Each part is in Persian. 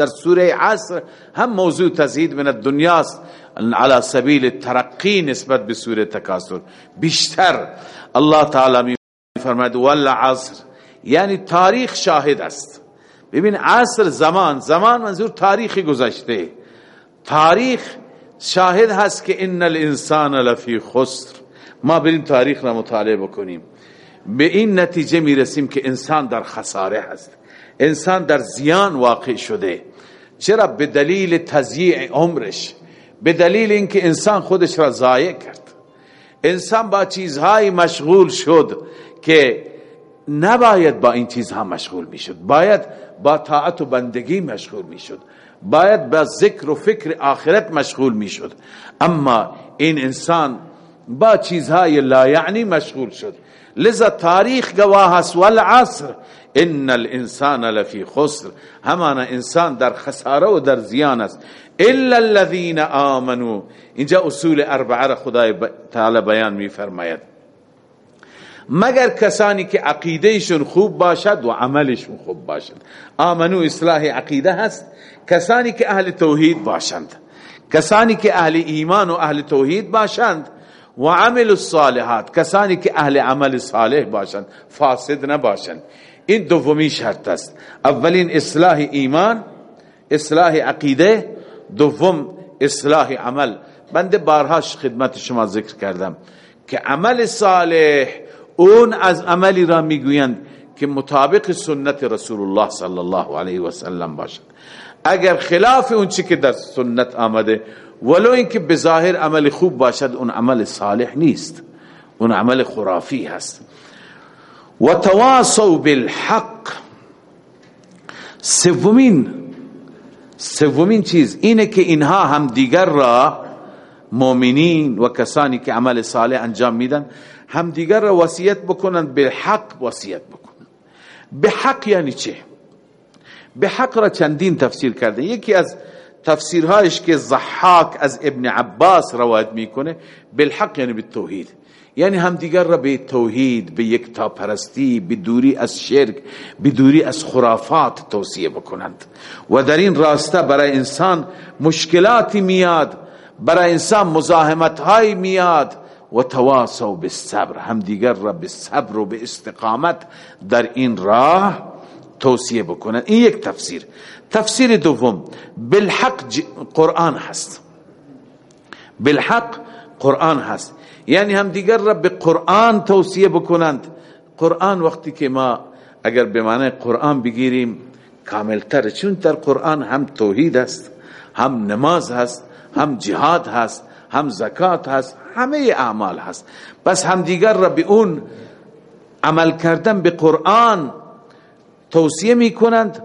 در سوره عصر هم موضوع تزهید من الدنیاست على سبیل ترقی نسبت به سوره تکاسر بیشتر الله تعالی می فرماید والعصر. یعنی تاریخ شاهد است. ببین عصر زمان زمان منظور تاریخی گذشته. تاریخ شاهد هست که ان الانسان لفی خسر. ما بریم تاریخ را مطالعه بکنیم. به این نتیجه می‌رسیم که انسان در خساره هست. انسان در زیان واقع شده. چرا؟ به دلیل تضییع عمرش. به دلیل اینکه انسان خودش را ضایع کرد. انسان با چیزهای مشغول شد که نباید با این چیزها مشغول می‌شد. باید با طاعت و بندگی مشغول می‌شد. باید با ذکر و فکر آخرت مشغول می‌شد. اما این انسان با چیزهای لا یعنی مشغول شد. لذا تاریخ گواه است والعصر. ان الانسان لفی خسر. همان انسان در خساره و در زیان است. الا الذين آمنوا. اینجا اصول اربعه را خدای تعالی بیان میفرماید. مگر کسانی که عقیدهشون خوب باشد و عملشون خوب باشد. آمنو اصلاح عقیده هست. کسانی که اهل توحید باشند. کسانی که اهل ایمان و اهل توحید باشند. و عمل الصالحات. کسانی که اهل عمل صالح باشند فاسد نباشند این دومی شرط است. اولین اصلاح ایمان اصلاح عقیده دوم اصلاح عمل. بنده بارهاش خدمت شما ذکر کردم که عمل صالح اون از عملی را می‌گویند که مطابق سنت رسول الله صلی الله علیه و سلم باشد. اگر خلاف اون چی که در سنت آمده ولو اینکه به ظاهر عمل خوب باشد اون عمل صالح نیست. اون عمل خرافی هست. و تواصوا بالحق. سومین سومین چیز اینه که اینها هم دیگر را مؤمنین و کسانی که عمل صالح انجام میدن هم دیگر را وصیت بکنن به حق وصیت بکنن. به حق یعنی چه؟ به حق را چندین تفسیر کرده. یکی از تفسیرهایش که ضحاک از ابن عباس روایت می‌کنه بالحق یعنی به توحید یعنی همدیگر را به توحید به یک تا پرستی به دوری از شرک به دوری از خرافات توصیه بکنند. و در این راسته برای انسان مشکلاتی میاد برای انسان مزاحمت های میاد. و تواصوا بالصبر همدیگر را به صبر و به استقامت در این راه توصیه بکنند این یک تفسیر. تفسیر دوم بالحق قرآن هست. بالحق قرآن هست. یعنی هم دیگر را به قرآن توصیه بکنند. قرآن وقتی که ما اگر به معنی قرآن بگیریم کاملتر. چون در قرآن هم توحید است هم نماز هست هم جهاد هست هم زکات هست همه اعمال هست. بس هم دیگر را به اون عمل کردن به قرآن توصیه می کنند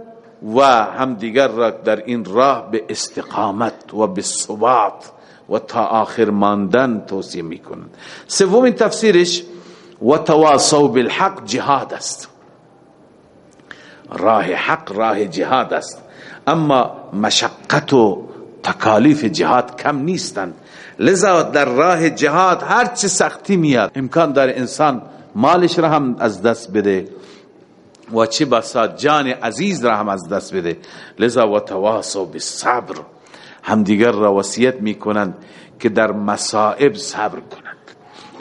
و هم دیگر را در این راه به استقامت و به ثبات و تا آخر ماندن توصیه می‌کنند. سومین تفسیرش و تواصوا بالحق جهاد است. راه حق راه جهاد است. اما مشقت و تکالیف جهاد کم نیستند. لذا در راه جهاد هر چه سختی میاد امکان داره انسان مالش را هم از دست بده. و چه بسا جان عزیز را هم از دست بده. لذا و تواصوا بالصبر. همدیگر را وصیت می‌کنند که در مصائب صبر کنند.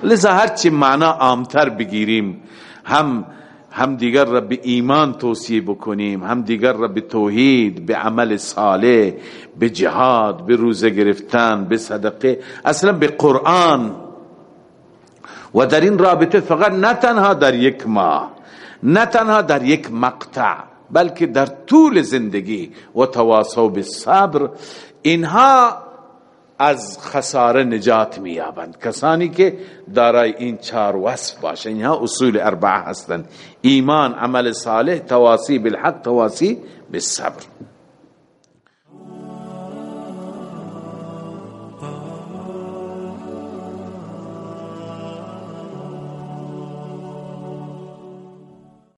لذا هرچی معنا عامتر بگیریم هم هم دیگر را به ایمان توصیه بکنیم هم دیگر را به توحید به عمل صالح به جهاد به روزه گرفتن به صدقه اصلا به قرآن. و در این رابطه فقط نه تنها در یک ماه نه تنها در یک مقطع بلکه در طول زندگی و تواصل بالصبر اینها از خساره نجات میابند کسانی که دارای این چار وصف باشه اینها اصول اربعه هستند. ایمان عمل صالح تواسی بالحق تواسی بالصبر.